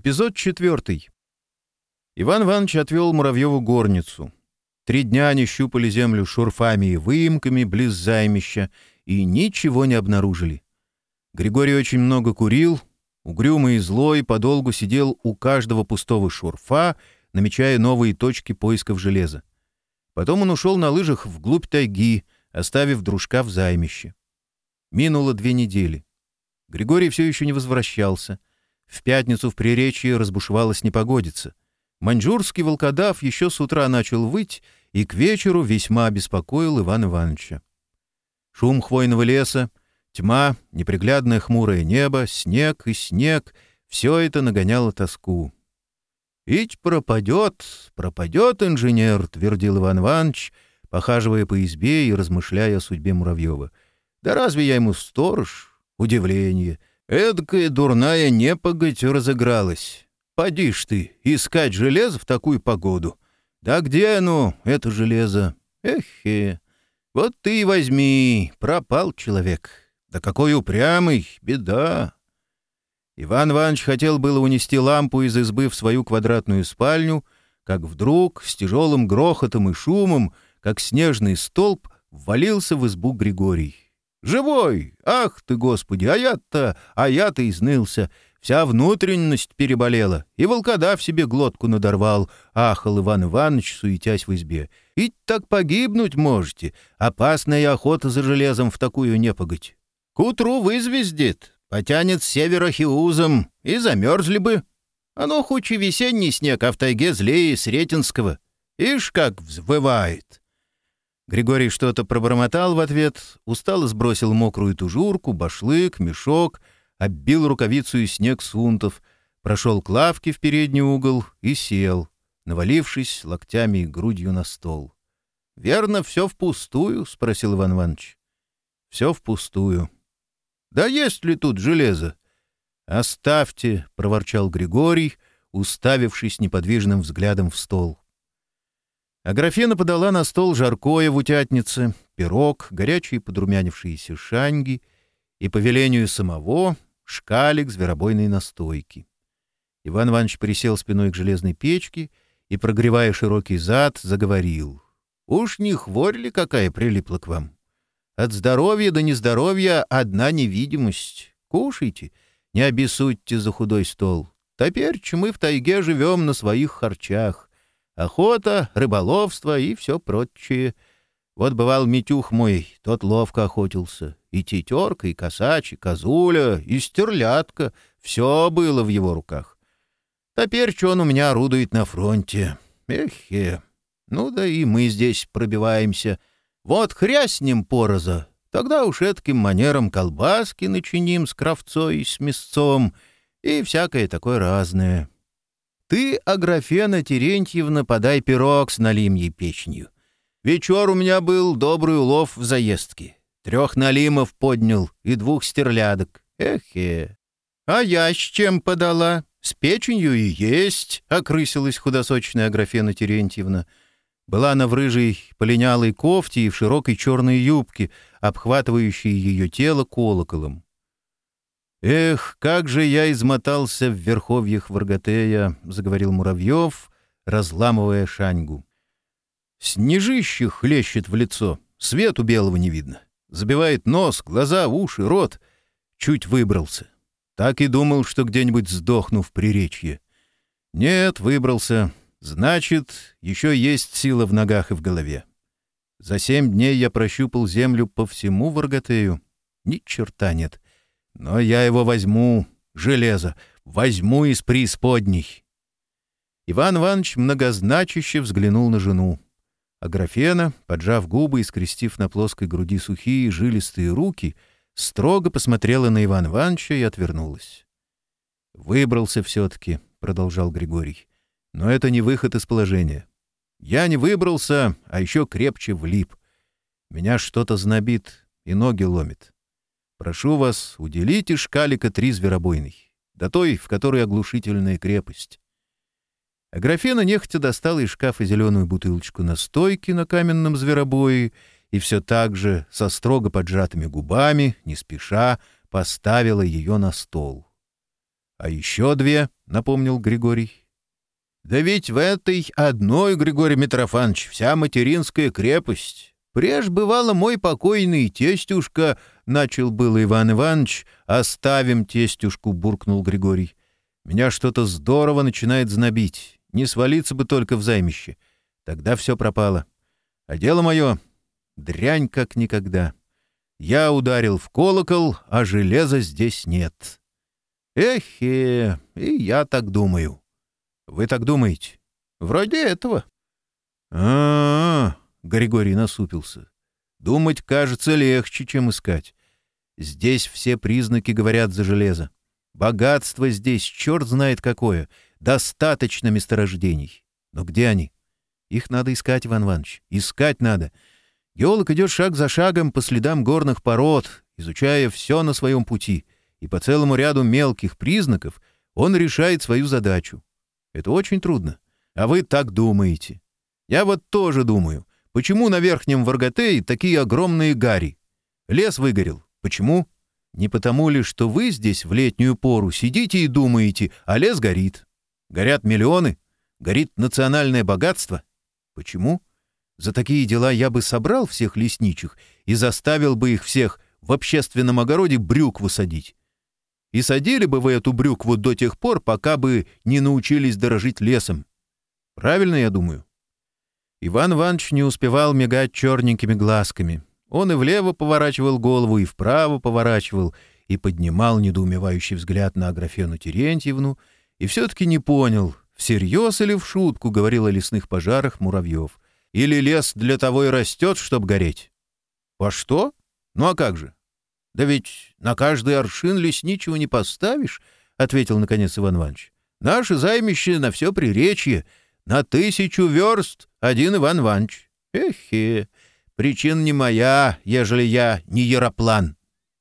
Эпизод четвертый. Иван Иванович отвел Муравьеву горницу. Три дня они щупали землю шурфами и выемками близ займища и ничего не обнаружили. Григорий очень много курил, угрюмый и злой, подолгу сидел у каждого пустого шурфа, намечая новые точки поисков железа. Потом он ушел на лыжах вглубь тайги, оставив дружка в займище. Минуло две недели. Григорий все еще не возвращался — в пятницу в приречье разбушевалась непогодица. Маньчжурский волкодав еще с утра начал выть и к вечеру весьма обеспокоил Иван Ивановича. Шум хвойного леса, тьма, неприглядное хмурое небо, снег и снег — все это нагоняло тоску. «Ить пропадет, пропадет инженер», — твердил Иван Иванович, похаживая по избе и размышляя о судьбе Муравьева. «Да разве я ему сторож? Удивление. Эдкая дурная непоготь разыгралась. Подишь ты, искать железо в такую погоду. Да где оно, это железо? Эхе. Вот ты и возьми, пропал человек. Да какой упрямый, беда. Иван Иванович хотел было унести лампу из избы в свою квадратную спальню, как вдруг с тяжелым грохотом и шумом, как снежный столб, ввалился в избу Григорий. «Живой! Ах ты, Господи! А я-то... А я-то изнылся! Вся внутренность переболела, и волкодав себе глотку надорвал!» — ахал Иван Иванович, суетясь в избе. «Ведь так погибнуть можете! Опасная охота за железом в такую непогодь! К утру вызвездит, потянет с севера хиузом, и замерзли бы! Оно а ну, хоть и весенний снег, а в тайге злее Сретенского! Ишь, как взвывает!» Григорий что-то пробормотал в ответ, устало сбросил мокрую тужурку, башлык, мешок, оббил рукавицу и снег сунтов, прошел к лавке в передний угол и сел, навалившись локтями и грудью на стол. — Верно, все впустую? — спросил Иван Иванович. — Все впустую. — Да есть ли тут железо? — Оставьте, — проворчал Григорий, уставившись неподвижным взглядом в стол. — А Аграфена подала на стол жаркое в утятнице, пирог, горячие подрумянившиеся шаньги и, по велению самого, шкалик зверобойной настойки. Иван Иванович присел спиной к железной печке и, прогревая широкий зад, заговорил. «Уж не хворь ли какая прилипла к вам? От здоровья до нездоровья одна невидимость. Кушайте, не обессудьте за худой стол. Топерь мы в тайге живем на своих харчах. Охота, рыболовство и все прочее. Вот бывал Митюх мой, тот ловко охотился. И тетерка, и косач, и козуля, и стерлядка. Все было в его руках. Теперь, что он у меня орудует на фронте. Эхе. Ну да и мы здесь пробиваемся. Вот хря с ним пороза. Тогда уж этким манером колбаски начиним с кровцой и с мясцом и всякое такое разное. Ты, Аграфена Терентьевна, подай пирог с налимьей печенью. Вечер у меня был добрый улов в заездке. Трех налимов поднял и двух стерлядок. Эхе. А я с чем подала? С печенью и есть, — окрысилась худосочная Аграфена Терентьевна. Была она в рыжей полинялой кофте и в широкой черной юбке, обхватывающей ее тело колоколом. «Эх, как же я измотался в верховьях Варгатея!» — заговорил Муравьев, разламывая шаньгу. «Снежище хлещет в лицо, свету белого не видно. Забивает нос, глаза, уши, рот. Чуть выбрался. Так и думал, что где-нибудь сдохну в приречье. Нет, выбрался. Значит, еще есть сила в ногах и в голове. За семь дней я прощупал землю по всему Варгатею. Ни черта нет». Но я его возьму, железо, возьму из преисподней. Иван Иванович многозначаще взглянул на жену. А графена, поджав губы и скрестив на плоской груди сухие жилистые руки, строго посмотрела на Иван Ивановича и отвернулась. «Выбрался все-таки», — продолжал Григорий. «Но это не выход из положения. Я не выбрался, а еще крепче влип. Меня что-то знобит и ноги ломит. Прошу вас, уделите шкалика три зверобойной, до той, в которой оглушительная крепость. А графена нехотя достала из шкафа зеленую бутылочку настойки на каменном зверобое и все так же, со строго поджатыми губами, не спеша, поставила ее на стол. — А еще две, — напомнил Григорий. — Да ведь в этой одной, Григорий Митрофанович, вся материнская крепость. Преж бывало мой покойный тестюшка, — начал был Иван Иванович. — Оставим тестюшку, — буркнул Григорий. — Меня что-то здорово начинает знобить. Не свалиться бы только в займище. Тогда все пропало. А дело мое — дрянь как никогда. Я ударил в колокол, а железа здесь нет. Эхе, и я так думаю. Вы так думаете? Вроде этого. А-а-а. Григорий насупился. «Думать кажется легче, чем искать. Здесь все признаки говорят за железо. Богатство здесь черт знает какое. Достаточно месторождений. Но где они? Их надо искать, Иван Иванович. Искать надо. Геолог идет шаг за шагом по следам горных пород, изучая все на своем пути. И по целому ряду мелких признаков он решает свою задачу. Это очень трудно. А вы так думаете. Я вот тоже думаю. Почему на Верхнем Варготее такие огромные гари? Лес выгорел. Почему? Не потому ли, что вы здесь в летнюю пору сидите и думаете, а лес горит? Горят миллионы? Горит национальное богатство? Почему? За такие дела я бы собрал всех лесничих и заставил бы их всех в общественном огороде брюкву садить. И садили бы вы эту брюкву до тех пор, пока бы не научились дорожить лесом. Правильно я думаю? Иван Иванович не успевал мигать черненькими глазками. Он и влево поворачивал голову, и вправо поворачивал, и поднимал недоумевающий взгляд на Аграфену Терентьевну, и все-таки не понял, всерьез или в шутку говорил о лесных пожарах Муравьев. Или лес для того и растет, чтоб гореть. Во что? Ну а как же? Да ведь на каждый аршин лесничего не поставишь, — ответил наконец Иван Иванович. Наше займище на все приречье, на тысячу верст один Иван Иванович. Эхе, причин не моя, ежели я не яроплан.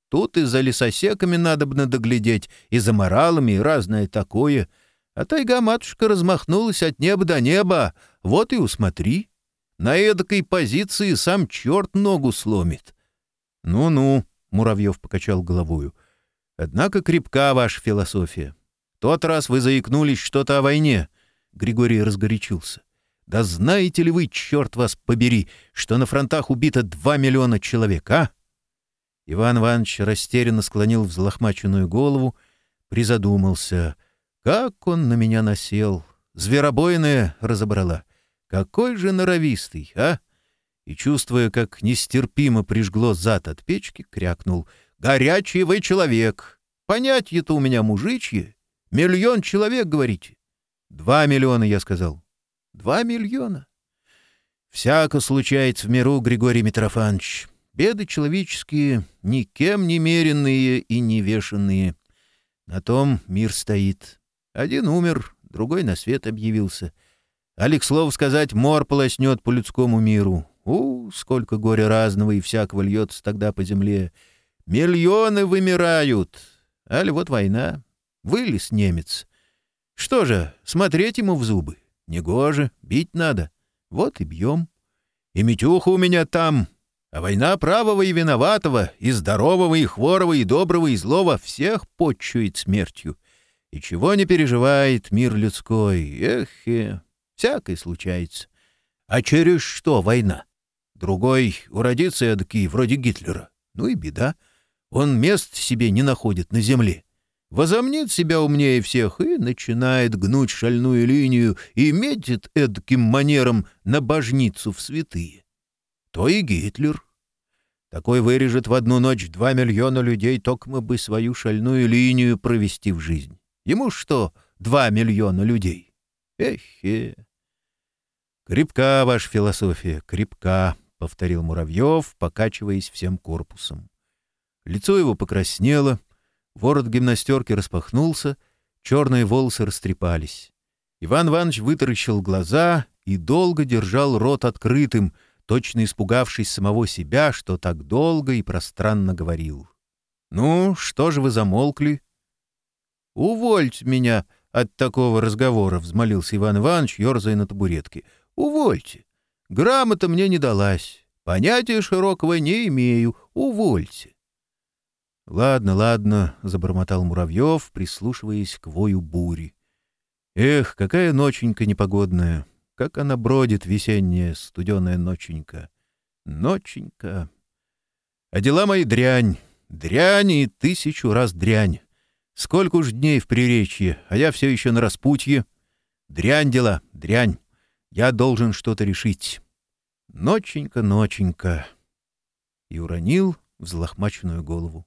Тут и за лесосеками надобно доглядеть, и за моралами, и разное такое. А тайга-матушка размахнулась от неба до неба, вот и усмотри. На эдакой позиции сам черт ногу сломит. «Ну-ну», — Муравьев покачал головою, — «однако крепка ваша философия. Тот раз вы заикнулись что-то о войне». Григорий разгорячился. Да знаете ли вы, черт вас побери, что на фронтах убито 2 миллиона человек, а? Иван Иванович растерянно склонил взлохмаченную голову, призадумался. Как он на меня насел! Зверобойная разобрала. Какой же норовистый, а? И, чувствуя, как нестерпимо прижгло зад от печки, крякнул. «Горячий вы человек! понятие то у меня мужичье! Миллион человек, говорите!» «Два миллиона, я сказал. Два миллиона. Всяко случается в миру, Григорий Митрофанович. Беды человеческие, никем не меренные и не вешенные. На том мир стоит. Один умер, другой на свет объявился. Алик, слово сказать, мор полоснет по людскому миру. У, сколько горя разного и всякого льется тогда по земле. Миллионы вымирают. Али вот война. Вылез немец. Что же, смотреть ему в зубы? Негоже, бить надо. Вот и бьем. И Митюха у меня там. А война правого и виноватого, и здорового, и хворого, и доброго, и злого всех подчует смертью. И чего не переживает мир людской, эх, э, всякое случается. А через что война? Другой уродится эдакий, вроде Гитлера. Ну и беда. Он мест себе не находит на земле возомнит себя умнее всех и начинает гнуть шальную линию и метит эдаким манером на божницу в святые. То и Гитлер. Такой вырежет в одну ночь два миллиона людей, токмо бы свою шальную линию провести в жизнь. Ему что, два миллиона людей? Эхе! «Крепка ваша философия, крепка», — повторил Муравьев, покачиваясь всем корпусом. Лицо его покраснело — Ворот гимнастерки распахнулся, черные волосы растрепались. Иван Иванович вытаращил глаза и долго держал рот открытым, точно испугавшись самого себя, что так долго и пространно говорил. «Ну, что же вы замолкли?» «Увольте меня от такого разговора», — взмолился Иван Иванович, ерзая на табуретке. «Увольте. Грамота мне не далась. Понятия широкого не имею. Увольте».«Ладно, ладно», — забормотал Муравьев, прислушиваясь к вою бури. «Эх, какая ноченька непогодная! Как она бродит, весенняя, студеная ноченька! Ноченька! А дела мои дрянь, дрянь и тысячу раз дрянь! Сколько уж дней в приречье, а я все еще на распутье. Дрянь дела, дрянь. Я должен что-то решить. Ноченька, ноченька. И уронил взлохмаченную голову.